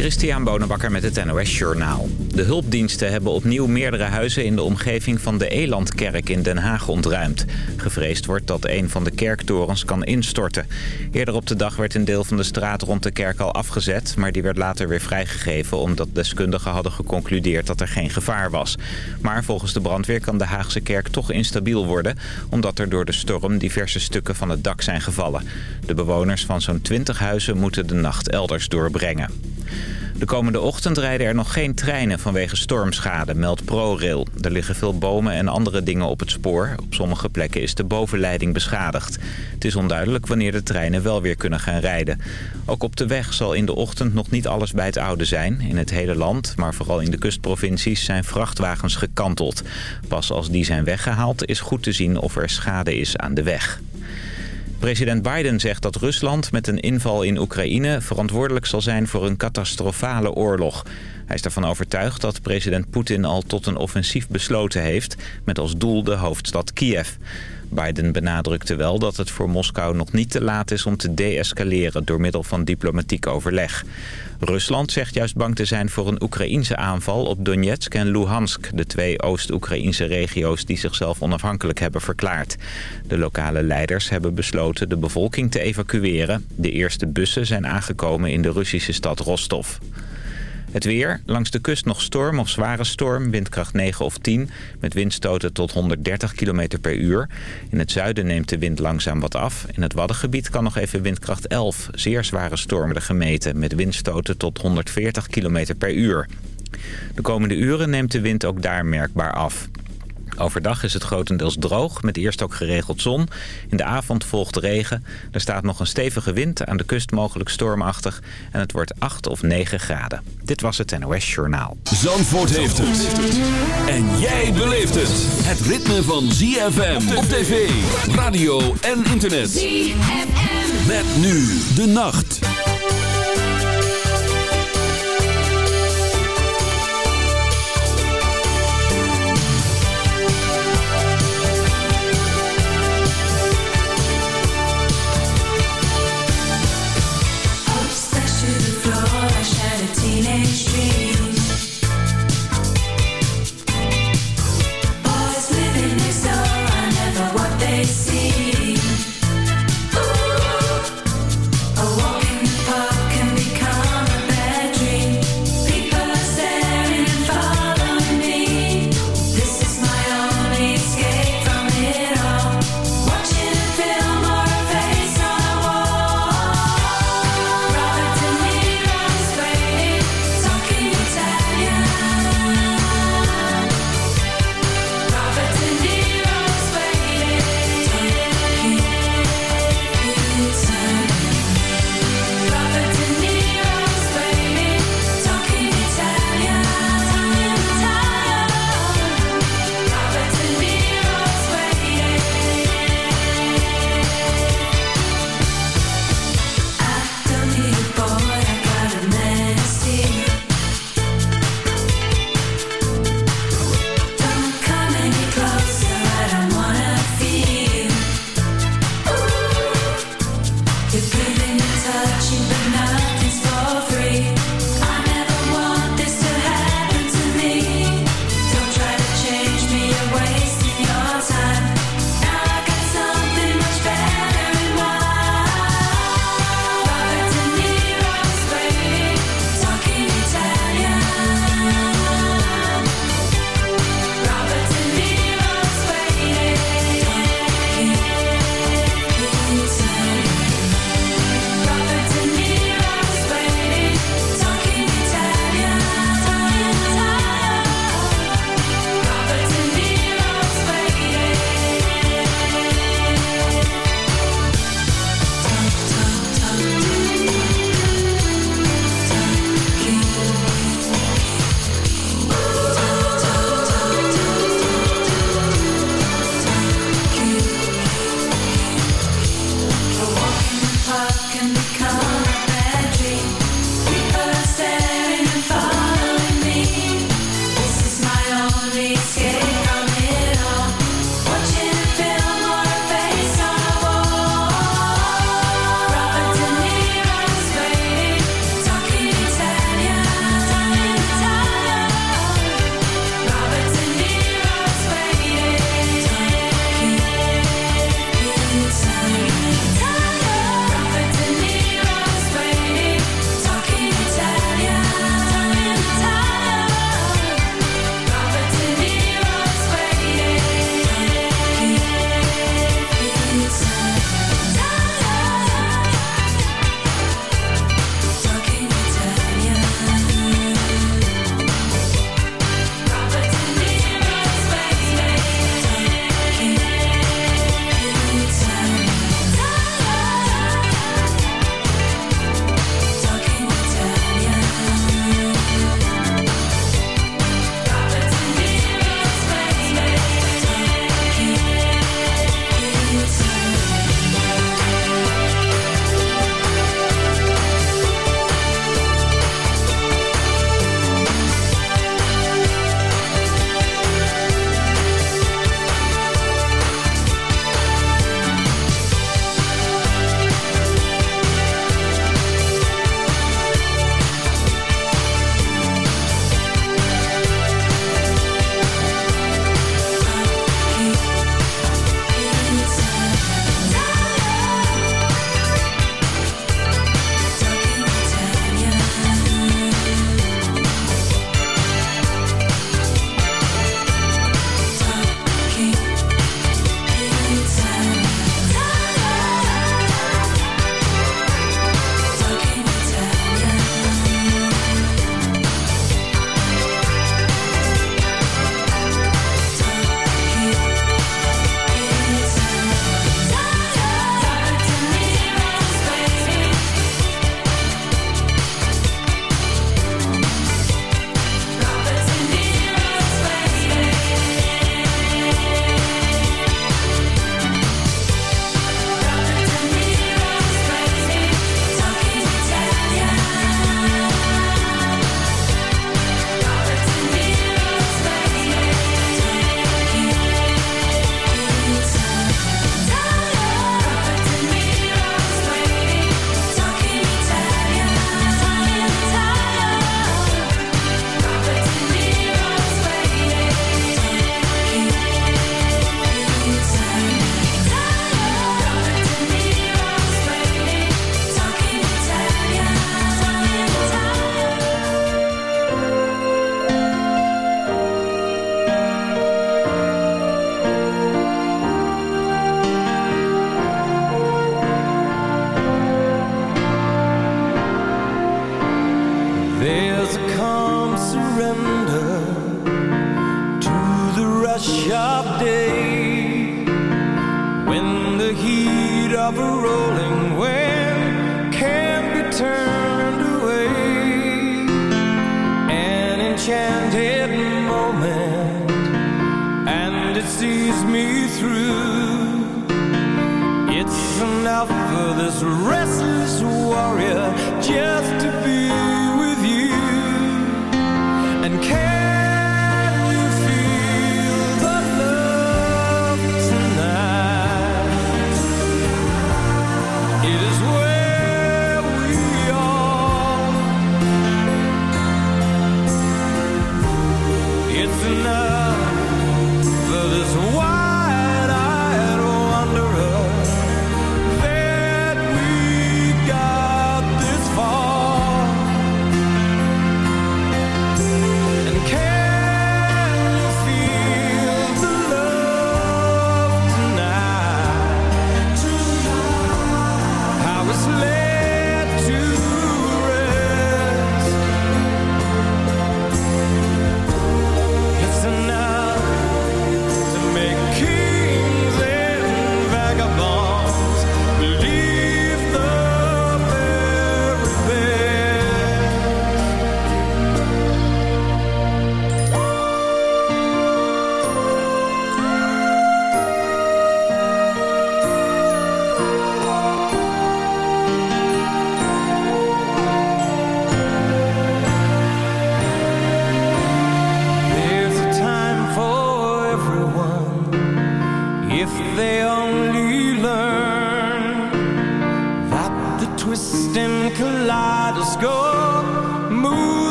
Christian Bonenbakker met het NOS Journaal. De hulpdiensten hebben opnieuw meerdere huizen in de omgeving van de Elandkerk in Den Haag ontruimd. Gevreesd wordt dat een van de kerktorens kan instorten. Eerder op de dag werd een deel van de straat rond de kerk al afgezet... maar die werd later weer vrijgegeven omdat deskundigen hadden geconcludeerd dat er geen gevaar was. Maar volgens de brandweer kan de Haagse kerk toch instabiel worden... omdat er door de storm diverse stukken van het dak zijn gevallen. De bewoners van zo'n 20 huizen moeten de nacht elders doorbrengen. De komende ochtend rijden er nog geen treinen vanwege stormschade, meldt ProRail. Er liggen veel bomen en andere dingen op het spoor. Op sommige plekken is de bovenleiding beschadigd. Het is onduidelijk wanneer de treinen wel weer kunnen gaan rijden. Ook op de weg zal in de ochtend nog niet alles bij het oude zijn. In het hele land, maar vooral in de kustprovincies, zijn vrachtwagens gekanteld. Pas als die zijn weggehaald is goed te zien of er schade is aan de weg. President Biden zegt dat Rusland met een inval in Oekraïne verantwoordelijk zal zijn voor een catastrofale oorlog. Hij is ervan overtuigd dat president Poetin al tot een offensief besloten heeft... met als doel de hoofdstad Kiev. Biden benadrukte wel dat het voor Moskou nog niet te laat is om te deescaleren door middel van diplomatiek overleg. Rusland zegt juist bang te zijn voor een Oekraïense aanval op Donetsk en Luhansk, de twee Oost-Oekraïnse regio's die zichzelf onafhankelijk hebben verklaard. De lokale leiders hebben besloten de bevolking te evacueren. De eerste bussen zijn aangekomen in de Russische stad Rostov. Het weer. Langs de kust nog storm of zware storm. Windkracht 9 of 10. Met windstoten tot 130 km per uur. In het zuiden neemt de wind langzaam wat af. In het Waddengebied kan nog even windkracht 11. Zeer zware stormen gemeten. Met windstoten tot 140 km per uur. De komende uren neemt de wind ook daar merkbaar af. Overdag is het grotendeels droog, met eerst ook geregeld zon. In de avond volgt regen. Er staat nog een stevige wind, aan de kust mogelijk stormachtig. En het wordt 8 of 9 graden. Dit was het NOS Journaal. Zandvoort heeft het. En jij beleeft het. Het ritme van ZFM op tv, radio en internet. ZFM. Met nu de nacht.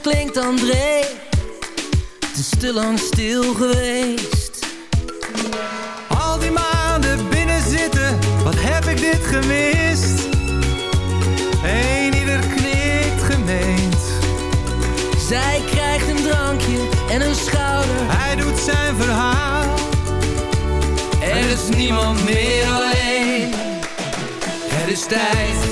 klinkt André. Het is te lang stil geweest. Al die maanden binnen zitten, wat heb ik dit gemist? eenieder knikt gemeend. Zij krijgt een drankje en een schouder. Hij doet zijn verhaal. Er is niemand meer alleen. Het is tijd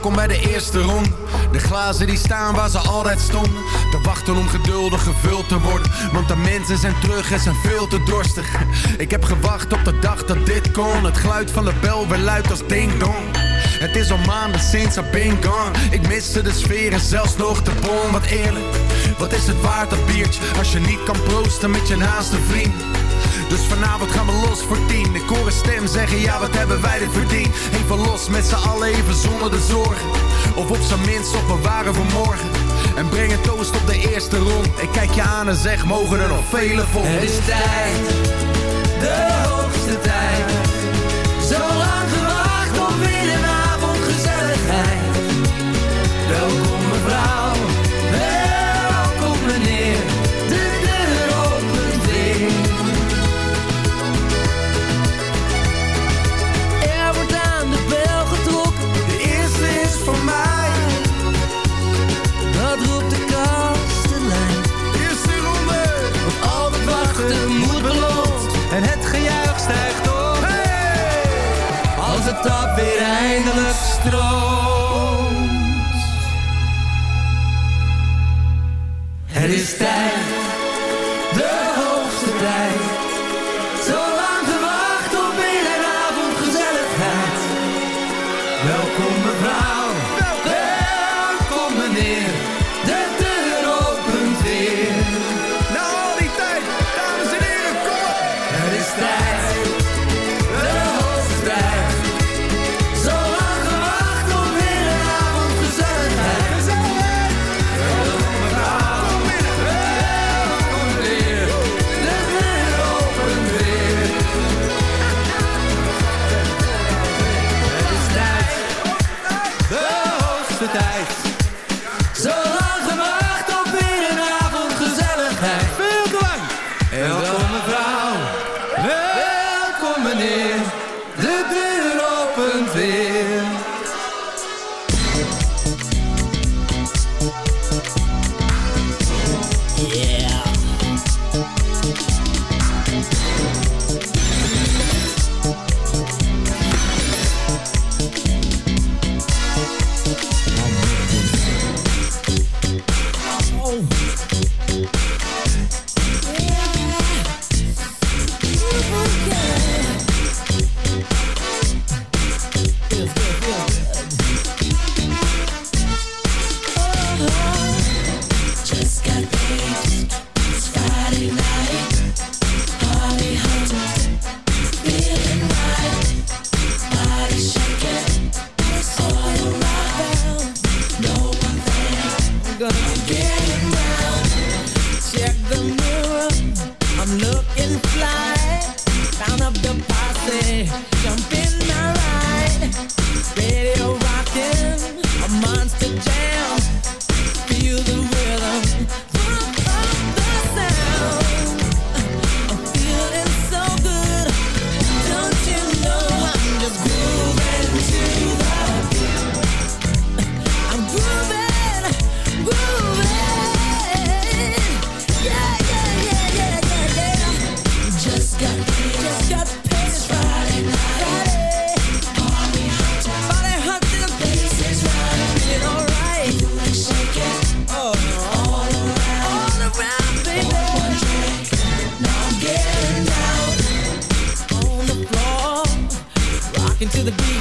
Kom bij de eerste ronde. De glazen die staan waar ze altijd stonden. Te wachten om geduldig gevuld te worden. Want de mensen zijn terug en zijn veel te dorstig. Ik heb gewacht op de dag dat dit kon. Het geluid van de bel weer luidt als ding dong. Het is al maanden sinds I've been gone. Ik miste de sfeer en zelfs nog de bom. Wat eerlijk. Wat is het waard dat biertje als je niet kan proosten met je naaste vriend? Dus vanavond gaan we los voor tien. Ik hoor een stem zeggen, ja wat hebben wij dit verdiend? Even los met z'n allen, even zonder de zorgen. Of op zijn minst op we ware voor morgen. En breng een toast op de eerste rond. Ik kijk je aan en zeg, mogen er nog vele volgen. Het is tijd, de hoogste tijd Dat weer eindelijk stroomt. Het is tijd. hoogste tijd. the beat.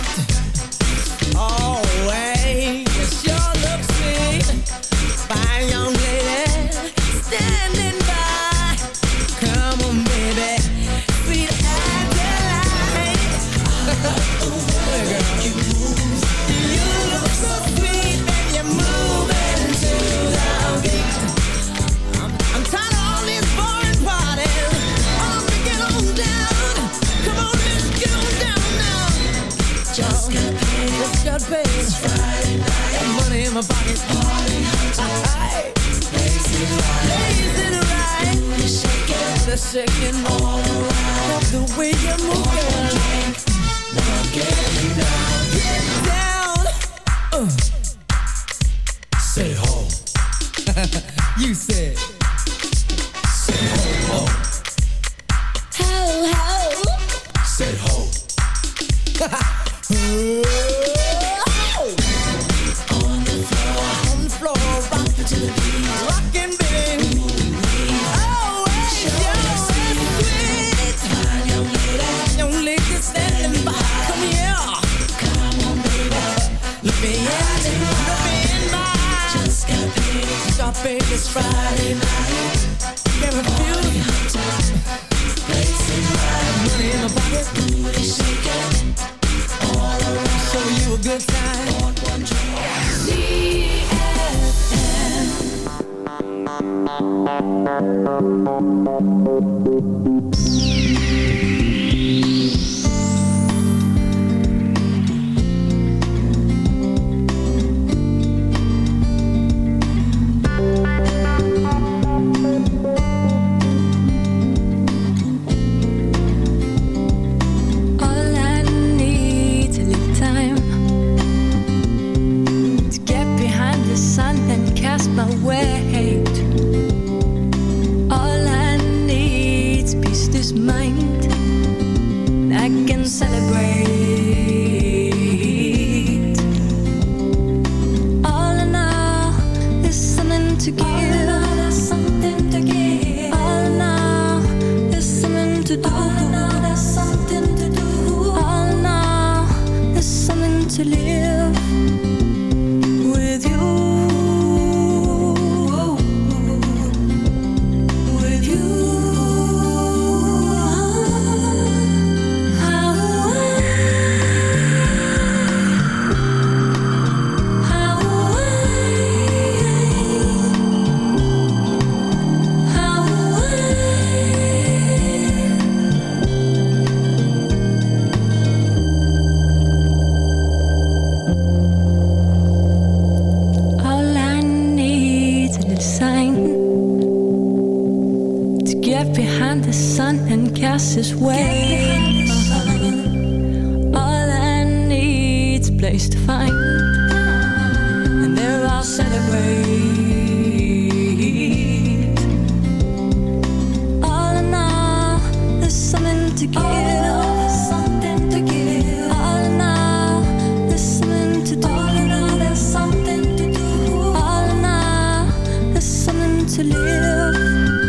To live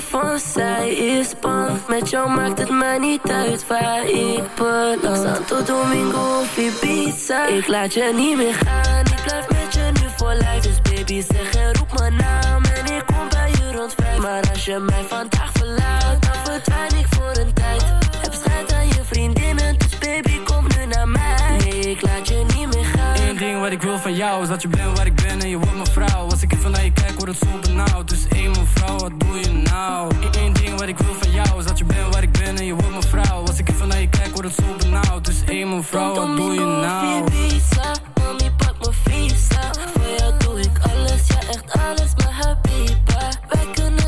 van zij is bang. Met jou maakt het mij niet uit waar ik beland. Santo Domingo of Ibiza. Ik laat je niet meer gaan. Ik blijf met je nu voor lijf. Dus baby zeg en roep mijn naam. En ik kom bij je rond vijf. Maar als je mij vandaag verlaat, dan verdwijn ik voor een tijd. Heb schijt aan je vriendinnen. Dus baby kom nu naar mij. Nee, ik laat je niet meer gaan. Eén ding wat ik wil van jou is dat je bent waar ik ben en je wordt mijn vrouw. Als ik even naar je het zo benauwd. Dus één mevrouw, wat doe je nou? Eén ding wat ik wil van jou is dat je bent waar ik ben en je wordt mijn vrouw. Als ik even naar je kijk, word het zo benauwd. Dus één mevrouw, wat doe je nou? Visa, mami pak mijn visa. Voor jou doe ik alles, ja echt alles, mijn habiba. Wij kunnen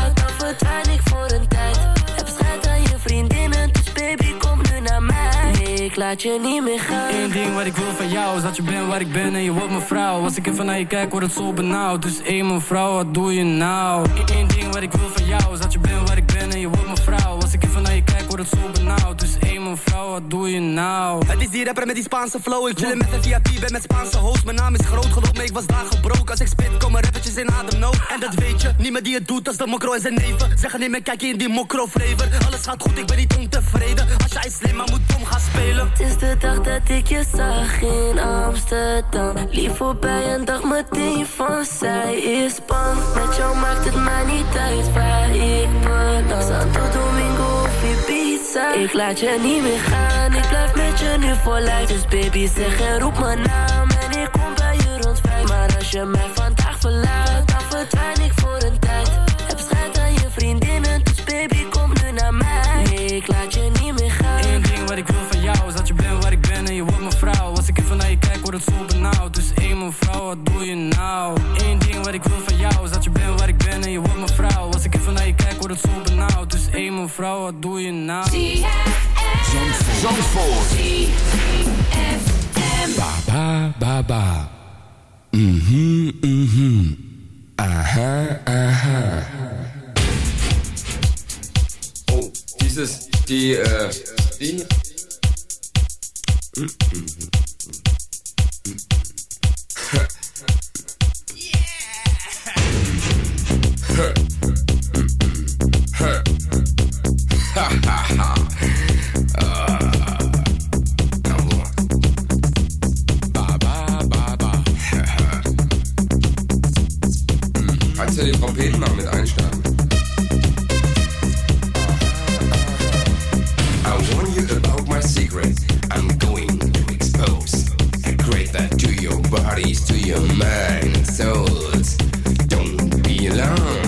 ik laat je niet meer gaan. Eén ding wat ik wil van jou is dat je bent waar ik ben en je wordt mijn vrouw. Als ik even naar je kijk, word het zo benauwd. Dus één mevrouw, wat doe je nou? Eén ding wat ik wil van jou is dat je bent waar ik ben en je wordt mijn vrouw. Als ik even naar je doe je nou? Het is die rapper met die Spaanse flow. Ik chillen met een VIP, ben met Spaanse host. Mijn naam is groot, geloof me, ik was daar gebroken. Als ik spit, komen rappertjes in ademnood. En dat weet je, niemand die het doet als de mokro en zijn neven. Zeggen niet meer, kijk je in die mokro flavor. Alles gaat goed, ik ben niet ontevreden. Als jij slim, maar moet dom gaan spelen. Het is de dag dat ik je zag in Amsterdam. Lief voorbij en dacht meteen van zij is bang. Met jou maakt het mij niet uit waar ik beland. Santo Domingo Ik laat je niet meer gaan, ik blijf met je nu voor lijf. Dus baby zeg en roep mijn naam en ik kom bij je rond vijf. Maar als je mij vandaag verlaat, dan verdwijn ik voor een tijd. Heb schijt aan je vriendinnen, dus baby kom nu naar mij. Nee, ik laat je niet meer gaan. Eén ding wat ik wil van jou is dat je bent waar ik ben en je wordt mijn vrouw. Als ik even naar je kijk, word het zo benauwd. Dus één mijn vrouw, wat doe je nou? Eén ding wat ik wil van jou is dat je bent waar ik ben en je wordt mijn vrouw. Als ik even naar je kijk, word het zo benauwd. Dus één mijn vrouw, je nou? Zandvoort. Ba ba ba. Mhm mhm. Aha aha. Oh, dieses die äh die Ba Kannst den mit einsteigen? I warn you about my secret. I'm going to expose. I create that to your bodies, to your mind and souls. Don't be alarmed.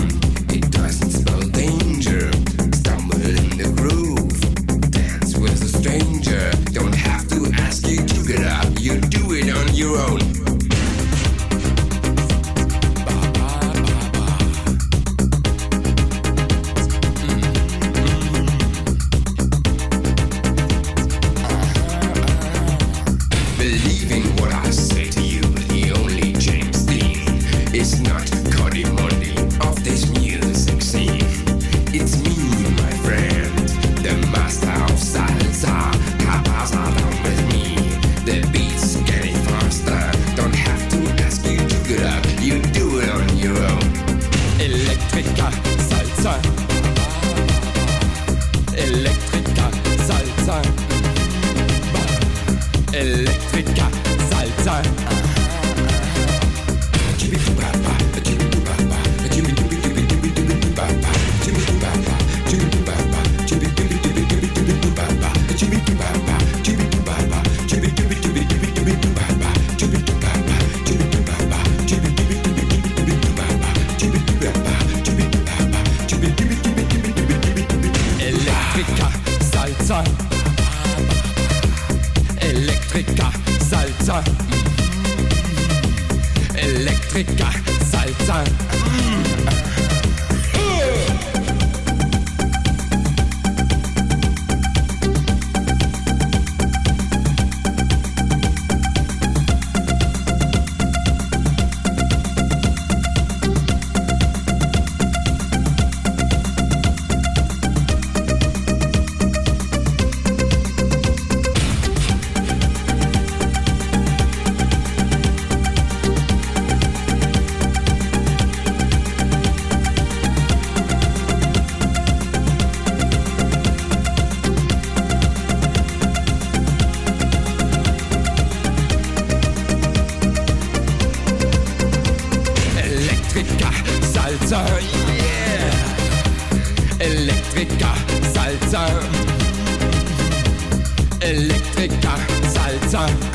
Salsa, yeah. Electrica, salsa. Electrica, salsa.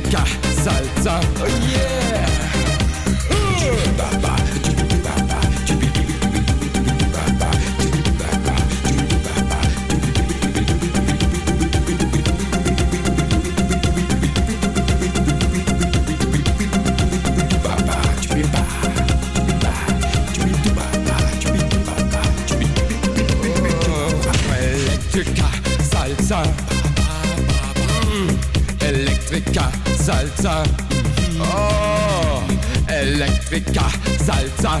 Polka, Salsa, oh yeah! Uh. Salza, Oh, Elektrika Salza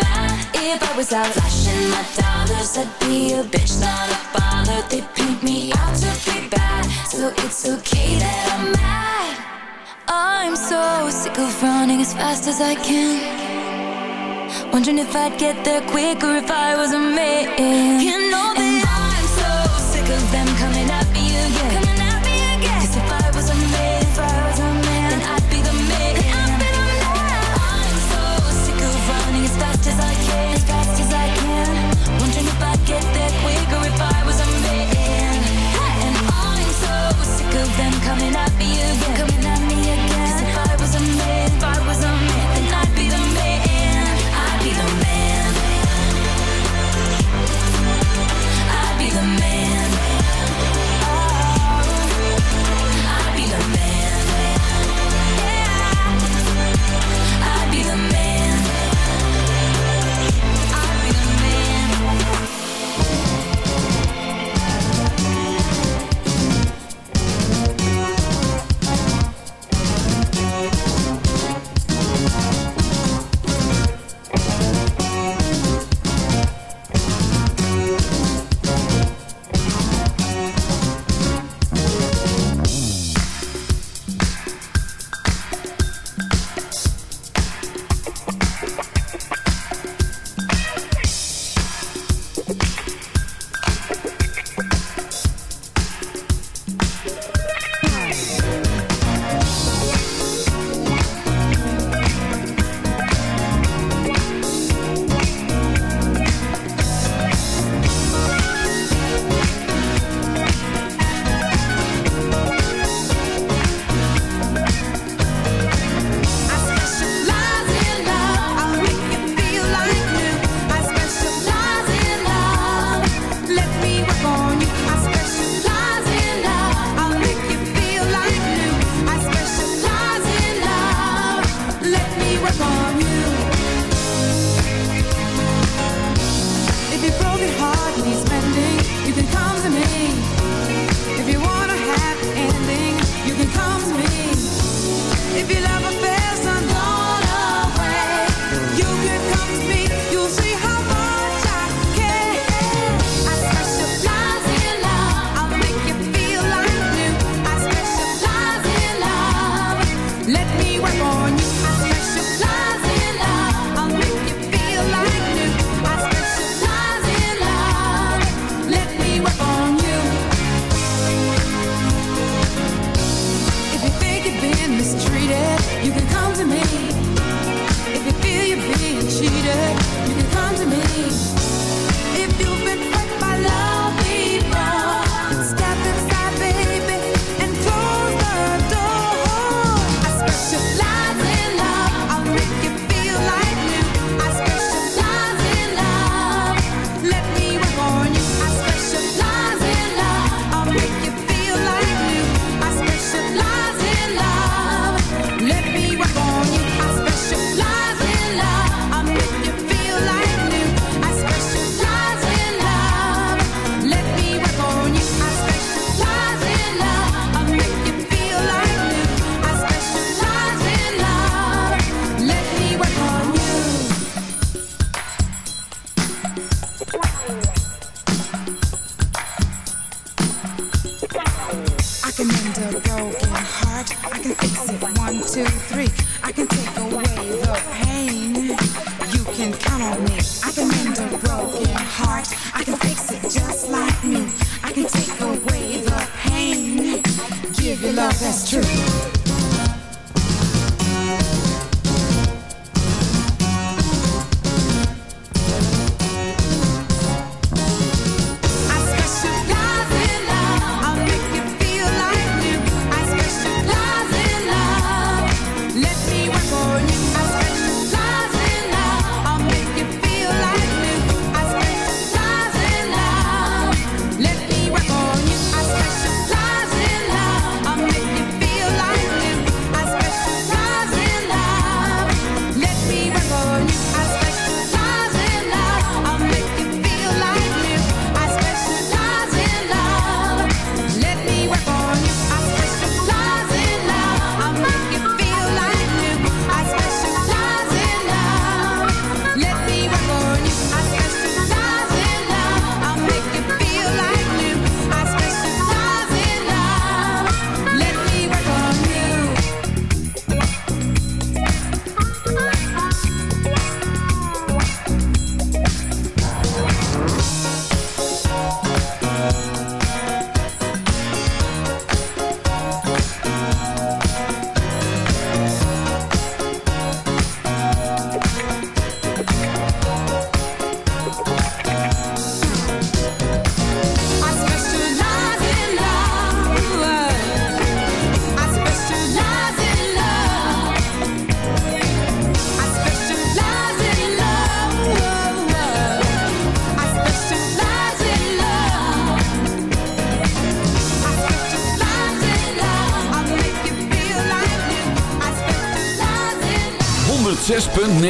mad. If I was out flashing my dollars, I'd be a bitch, not a bother. They paint me out to be bad, so it's okay that I'm mad. I'm so sick of running as fast as I can. Wondering if I'd get there quicker if I was a man. You know that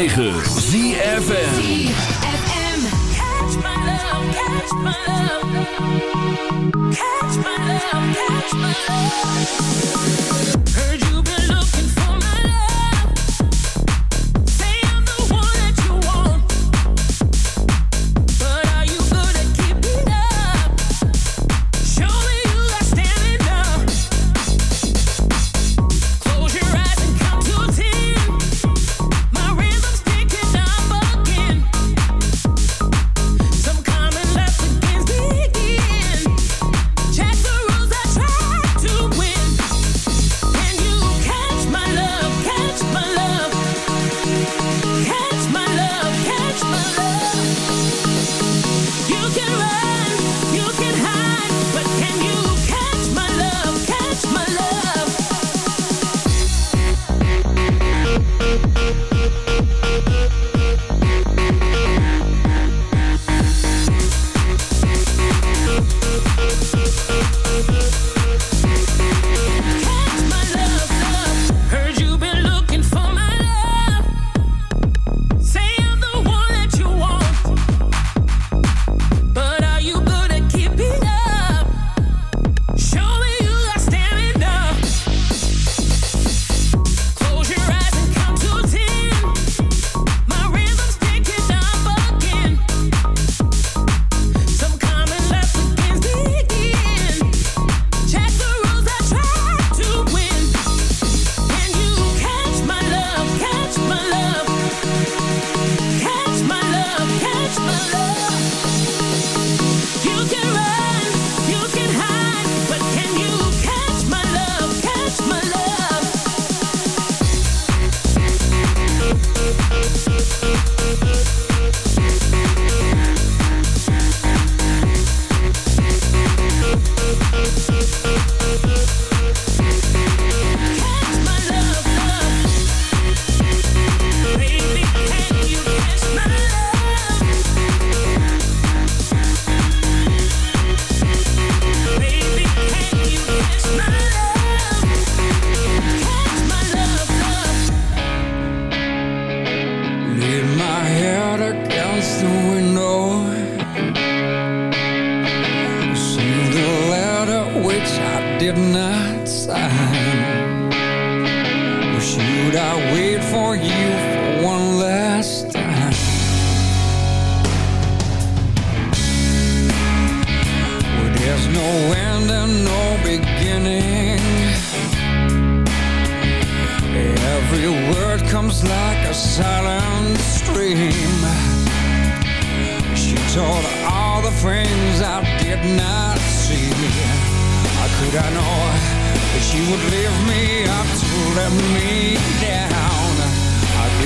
106.9 ZFM. Catch my love, catch my love.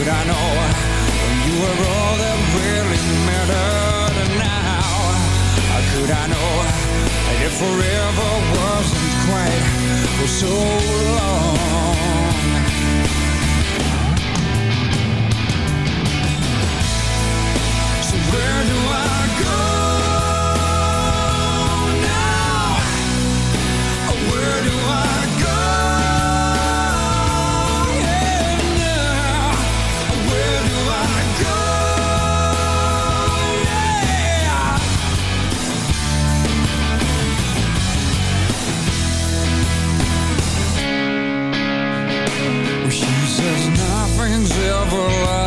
But I know? When you were all that really mattered And now how could I know? That it forever wasn't quite for so long. So where